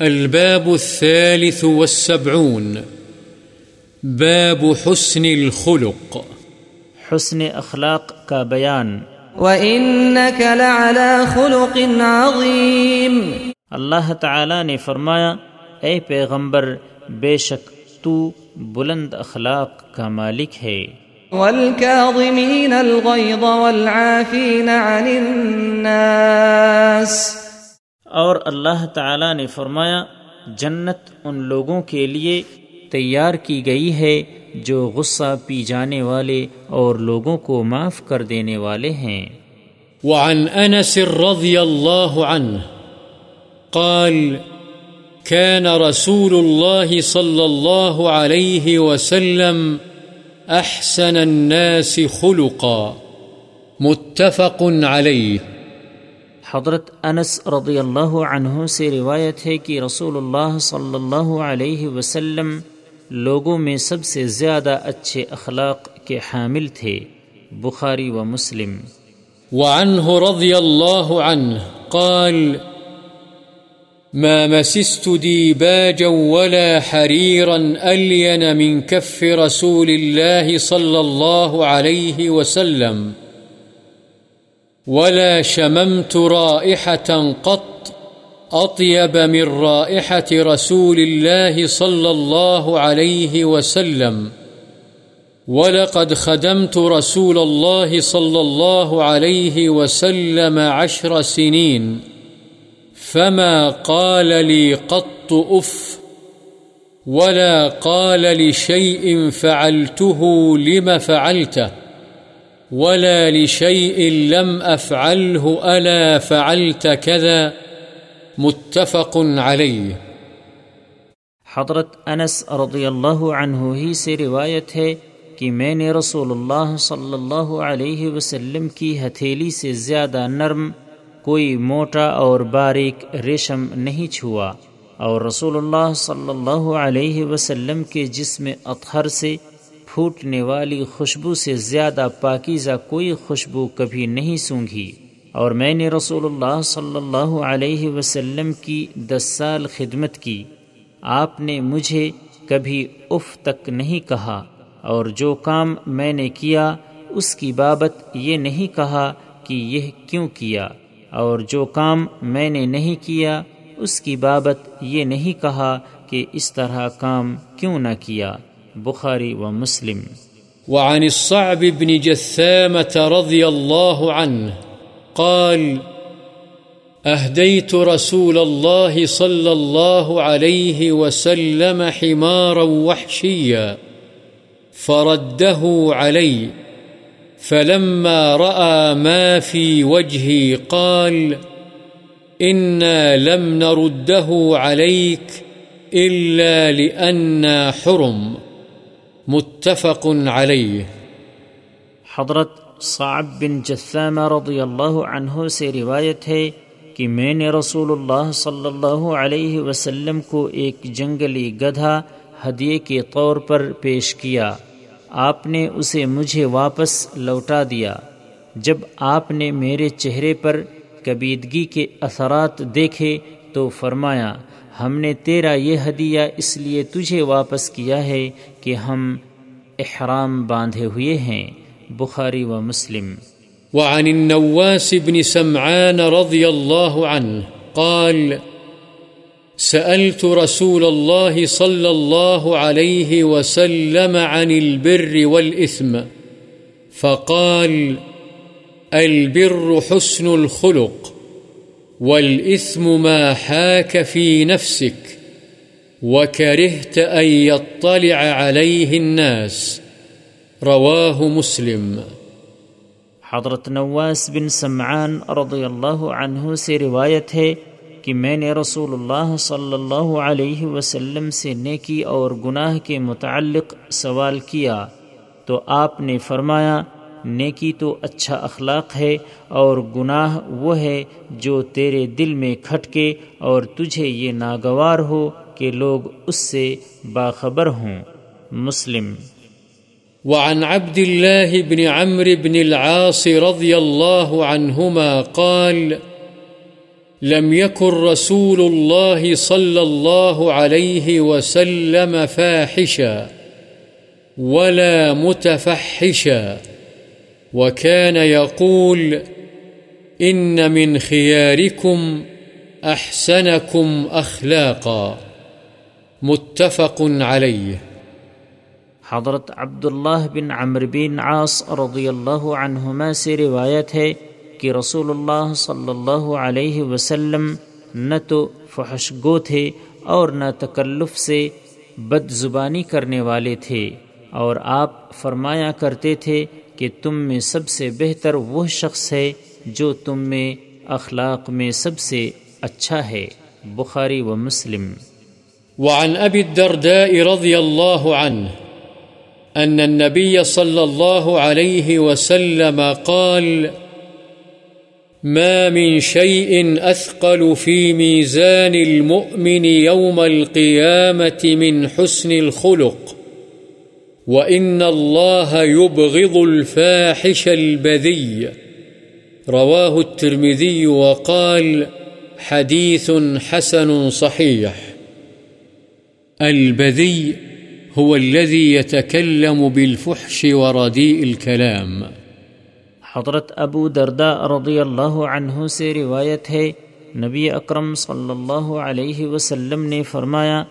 الباب الثالث والسبعون. باب حسن الخلق. حسن اخلاق کا بیان. وَإِنَّكَ لَعَلَى خُلُقٍ عَظِيمٍ. اللہ تعالی نے فرمایا اے پیغمبر بے شک تو بلند اخلاق کا مالک ہے۔ وَالْكَاظِمِينَ الْغَيْظَ وَالْعَافِينَ عَنِ النَّاسِ. اور اللہ تعالی نے فرمایا، جنت ان لوگوں کے لیے تیار کی گئی ہے جو غصہ پی جانے والے اور لوگوں کو معاف کر دینے والے ہیں۔ وعن أنس رضي الله عنه قال كان رسول الله صلى الله عليه وسلم أحسن الناس خلقا متفق عليه حضرت انس رضی اللہ عنہ سے روایت ہے کہ رسول اللہ صلی اللہ علیہ وسلم لوگوں میں سب سے زیادہ اچھے اخلاق کے حامل تھے، بخاری و مسلم۔ وعنه رضي الله عنه قال، ما مسست ديباجا ولا حريرا ألين من كف رسول الله صلى الله عليه وسلم ولا شممت رائحة قط أطيب من رائحة رسول الله صلى الله عليه وسلم ولقد خدمت رسول الله صلى الله عليه وسلم عشر سنين فما قال لي قط أف ولا قال لشيء فعلته لم فعلته ولا لشيء لم أفعله ألا فعلت كذا متفق عليه حضرت انس رضی اللہ عنہ ہی سے روایت ہے کہ میں نے رسول اللہ صلی اللہ علیہ وسلم کی ہتھیلی سے زیادہ نرم، کوئی موٹا اور باریک ریشم نہیں چھوا اور رسول اللہ صلی اللہ علیہ وسلم کے جسم اطہر سے پھوٹنے والی خوشبو سے زیادہ پاکیزہ کوئی خوشبو کبھی نہیں سونگھی۔ اور میں نے رسول اللہ صلی اللہ علیہ وسلم کی دس سال خدمت کی۔ آپ نے مجھے کبھی اف تک نہیں کہا۔ اور جو کام میں نے کیا، اس کی بابت یہ نہیں کہا کہ یہ کیوں کیا۔ اور جو کام میں نے نہیں کیا، اس کی بابت یہ نہیں کہا کہ اس طرح کام کیوں نہ کیا۔ بخاری و مسلم۔ وعن الصعب بن جثامة رضي الله عنه قال، أهديت رسول الله صلى الله عليه وسلم حمارا وحشيا، فرده علي، فلما رأى ما في وجهي قال، إنا لم نرده عليك إلا لأننا حرم۔ متفق عليه حضرت صعب بن جثامہ رضی اللہ عنہ سے روایت ہے کہ میں نے رسول اللہ صلی اللہ علیہ وسلم کو ایک جنگلی گدھا ہدیے کے طور پر پیش کیا۔ آپ نے اسے مجھے واپس لوٹا دیا۔ جب آپ نے میرے چہرے پر کبیدگی کے اثرات دیکھے تو فرمایا ہم نے تیرا یہ ہدیہ اس لیے تجھے واپس کیا ہے کہ ہم احرام باندھے ہوئے ہیں، بخاری و مسلم۔ وعن النواس بن سمعان رضي الله عنه قال، سألت رسول الله صلى الله عليه وسلم عن البر والإثم، فقال، البر حسن الخلق۔ والإثم ما حاك في نفسك وكرهت أن يطلع عليه الناس. رواه مسلم. حضرت نواس بن سمعان رضی اللہ عنہ سے روایت ہے کہ میں نے رسول اللہ صلی اللہ علیہ وسلم سے نیکی اور گناہ کے متعلق سوال کیا تو آپ نے فرمایا نیکی تو اچھا اخلاق ہے اور گناہ وہ ہے جو تیرے دل میں کھٹکے اور تجھے یہ ناگوار ہو کہ لوگ اس سے باخبر ہوں۔ مسلم۔ وعن عبد الله بن عمرو بن العاص رضي الله عنهما قال، لم يكن رسول الله صلى الله عليه وسلم فاحشا ولا متفحشا. وكان يقول إن من خياركم أحسنكم أخلاقا. متفق عليه. حضرت عبداللہ بن عمر بن عاص رضی اللہ عنہما سے روایت ہے کہ رسول اللہ صلی اللہ علیہ وسلم نہ تو فحش گو تھے اور نہ تکلف سے بد زبانی کرنے والے تھے اور آپ فرمایا کرتے تھے کہ تم میں سب سے بہتر وہ شخص ہے جو تم میں اخلاق میں سب سے اچھا ہے۔ بخاری و مسلم۔ وعن أبي الدرداء رضي الله عنه أن النبي صلى الله عليه وسلم قال، ما من شيء أثقل في ميزان المؤمن يوم القيامة من حسن الخلق. وإن الله يبغض الفاحش البذي. رواه الترمذي وقال حديث حسن صحيح. البذي هو الذي يتكلم بالفحش ورديء الكلام. حضرت ابو دردا رضی اللہ عنہ سے روایت ہے، نبی اکرم صلی اللہ علیہ وسلم نے فرمایا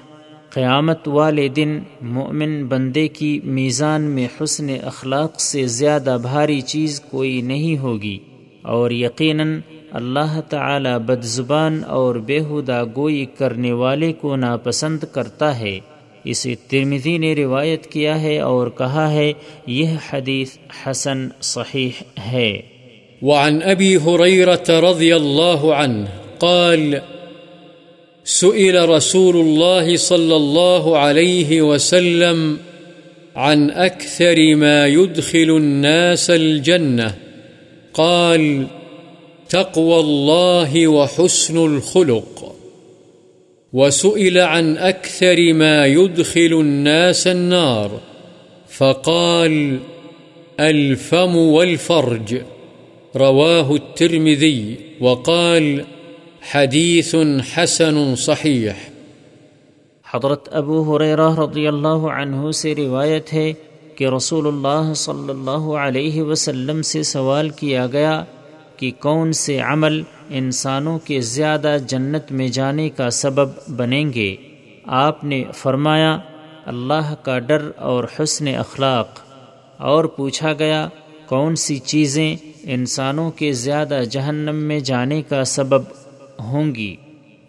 قیامت والے دن مومن بندے کی میزان میں حسن اخلاق سے زیادہ بھاری چیز کوئی نہیں ہوگی اور یقیناً اللہ تعالی بد زبان اور بےحدہ گوئی کرنے والے کو ناپسند کرتا ہے۔ اسے ترمزی نے روایت کیا ہے اور کہا ہے، یہ حدیث حسن صحیح ہے۔ وعن ابی حریرت رضی اللہ عنہ قال سئل رسول الله صلى الله عليه وسلم عن أكثر ما يدخل الناس الجنة. قال، تقوى الله وحسن الخلق. وسئل عن أكثر ما يدخل الناس النار. فقال، الفم والفرج. رواه الترمذي. وقال حديث حسن صحيح حضرت ابو حریرہ رضی اللہ عنہ سے روایت ہے کہ رسول اللہ صلی اللہ علیہ وسلم سے سوال کیا گیا کہ کون سے عمل انسانوں کے زیادہ جنت میں جانے کا سبب بنیں گے؟ آپ نے فرمایا، اللہ کا ڈر اور حسن اخلاق۔ اور پوچھا گیا، کون سی چیزیں انسانوں کے زیادہ جہنم میں جانے کا سبب ہوں گی۔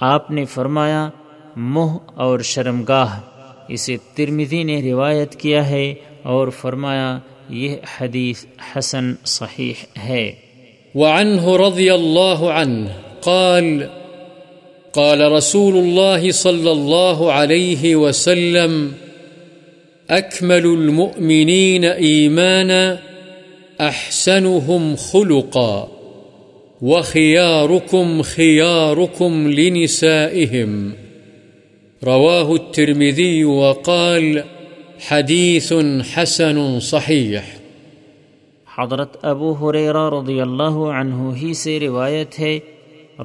آپ نے فرمایا منہ اور شرمگاہ۔ اسے ترمدی نے روایت کیا ہے اور فرمایا، یہ حدیث حسن صحیح ہے۔ وعنه رضي الله عنه قال قال رسول الله صلى الله عليه وسلم أكمل المؤمنين إيمانا أحسنهم خلقا۔ وخياركم خياركم لنسائهم رواه الترمذي وقال حديث حسن صحيح حضرت ابو حریرہ رضی اللہ عنہ ہی سے روایت ہے،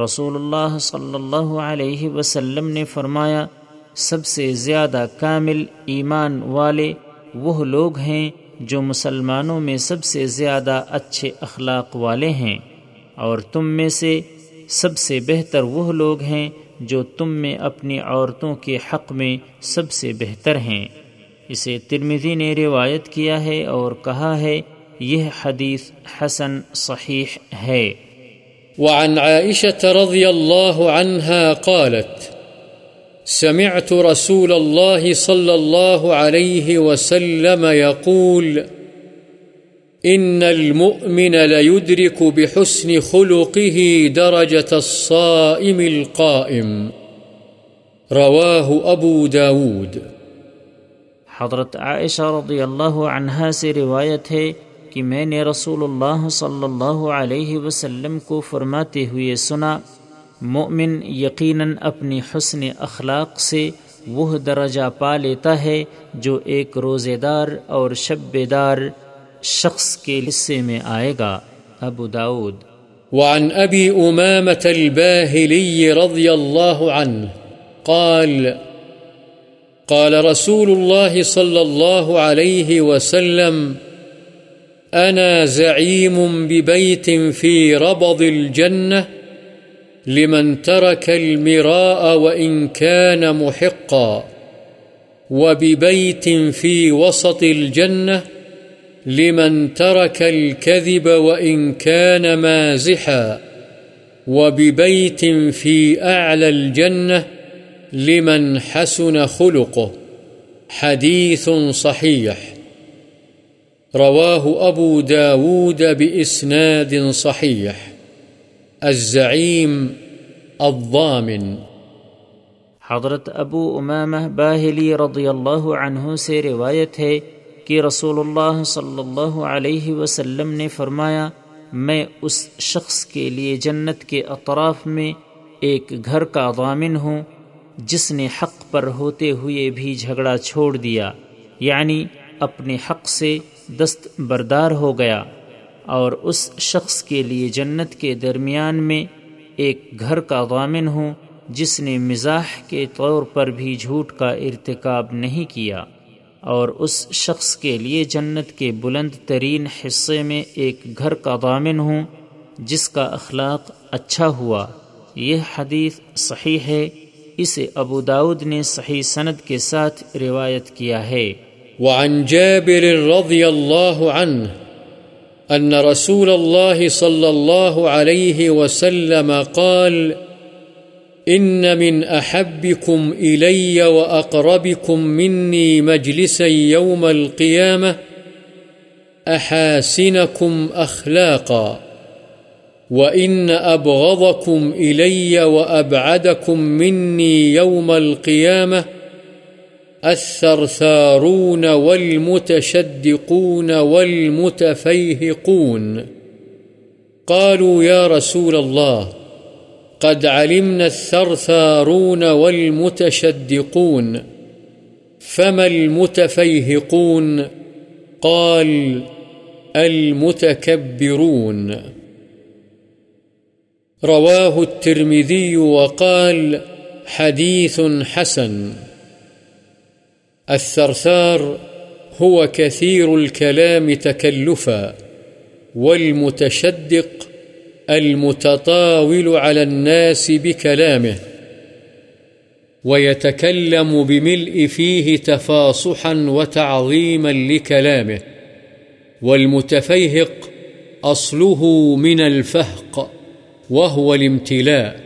رسول اللہ صلی اللہ علیہ وسلم نے فرمایا، سب سے زیادہ کامل ایمان والے وہ لوگ ہیں جو مسلمانوں میں سب سے زیادہ اچھے اخلاق والے ہیں۔ اور تم میں سے سب سے بہتر وہ لوگ ہیں جو تم میں اپنی عورتوں کے حق میں سب سے بہتر ہیں۔ اسے ترمزی نے روایت کیا ہے اور کہا ہے، یہ حدیث حسن صحیح ہے۔ وعن عائشة رضي الله عنها قالت، سمعت رسول الله صلى الله عليه وسلم يقول إن المؤمن ليدرك بحسن خلقه درجة الصائم القائم. رواه أبو داود. حضرت عائشہ رضی اللہ عنہا سے روایت ہے کہ میں نے رسول اللہ صلی اللہ علیہ وسلم کو فرماتے ہوئے سنا مومن یقیناً اپنی حسن اخلاق سے وہ درجہ پا لیتا ہے جو ایک روزے دار اور شب دار شخص کے حصے میں آئے گا، ابو داود وعن أبي أمامة الباهلي رضي الله عنه قال قال رسول الله صلى الله عليه وسلم أنا زعيم ببيت في ربض الجنة لمن ترك المراء وإن كان محقا وببيت في وسط الجنة لمن ترك الكذب وإن كان مازحا وببيت في أعلى الجنة لمن حسن خلقه. حديث صحيح. رواه أبو داود بإسناد صحيح. الزعيم الضامن. حضرت ابو امامہ باہلی رضی اللہ عنہ سے روایت ہے کہ رسول اللہ صلی اللہ علیہ وسلم نے فرمایا، میں اس شخص کے لیے جنت کے اطراف میں ایک گھر کا ضامن ہوں، جس نے حق پر ہوتے ہوئے بھی جھگڑا چھوڑ دیا یعنی اپنے حق سے دست بردار ہو گیا۔ اور اس شخص کے لیے جنت کے درمیان میں ایک گھر کا ضامن ہوں، جس نے مزاح کے طور پر بھی جھوٹ کا ارتکاب نہیں کیا۔ اور اس شخص کے لیے جنت کے بلند ترین حصے میں ایک گھر کا ضامن ہوں، جس کا اخلاق اچھا ہوا۔ یہ حدیث صحیح ہے، اسے ابو داود نے صحیح سند کے ساتھ روایت کیا ہے۔ وعن جابر رضی اللہ عنہ ان رسول اللہ صلی اللہ علیہ وسلم قال إن من أحبكم إلي وأقربكم مني مجلسا يوم القيامة أحاسنكم أخلاقا وإن أبغضكم إلي وأبعدكم مني يوم القيامة الثرثارون والمتشدقون والمتفيهقون قالوا يا رسول الله قد علمنا الثرثارون والمتشدقون فما المتفيهقون قال المتكبرون رواه الترمذي وقال حديث حسن الثرثار هو كثير الكلام تكلفا والمتشدق المتطاول على الناس بكلامه، ويتكلم بملء فيه تفاصحا وتعظيما لكلامه، والمتفيهق أصله من الفهق، وهو الامتلاء،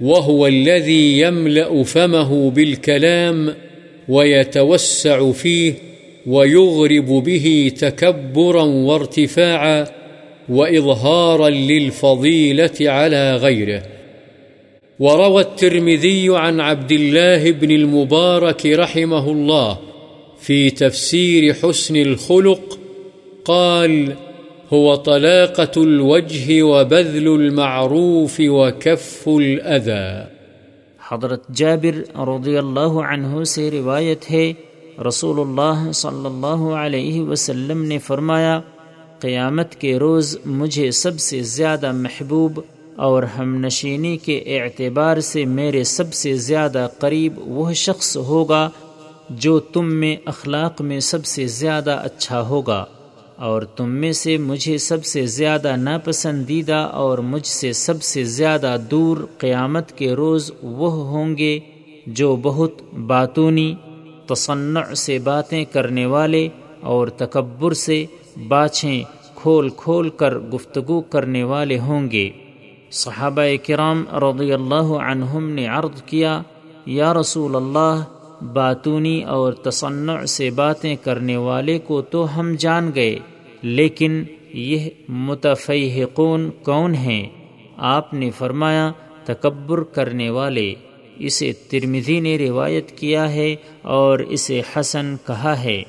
وهو الذي يملأ فمه بالكلام ويتوسع فيه ويغرب به تكبرا وارتفاعا وإظهارا للفضيلة على غيره. وروى الترمذي عن عبد الله بن المبارك رحمه الله في تفسير حسن الخلق قال هو طلاقة الوجه وبذل المعروف وكف الأذى. حضرت جابر رضی اللہ عنہ سے روایت ہے، رسول اللہ صلی اللہ علیہ وسلم نے فرمایا قیامت کے روز مجھے سب سے زیادہ محبوب اور ہم نشینی کے اعتبار سے میرے سب سے زیادہ قریب وہ شخص ہوگا جو تم میں اخلاق میں سب سے زیادہ اچھا ہوگا اور تم میں سے مجھے سب سے زیادہ ناپسندیدہ اور مجھ سے سب سے زیادہ دور قیامت کے روز وہ ہوں گے جو بہت باتونی، تصنع سے باتیں کرنے والے اور تکبر سے باچھیں کھول کھول کر گفتگو کرنے والے ہوں گے۔ صحابہ کرام رضی اللہ عنہم نے عرض کیا، یا رسول اللہ، باتونی اور تصنع سے باتیں کرنے والے کو تو ہم جان گئے، لیکن یہ متفیحقون کون ہیں؟ آپ نے فرمایا، تکبر کرنے والے۔ اسے ترمزی نے روایت کیا ہے اور اسے حسن کہا ہے۔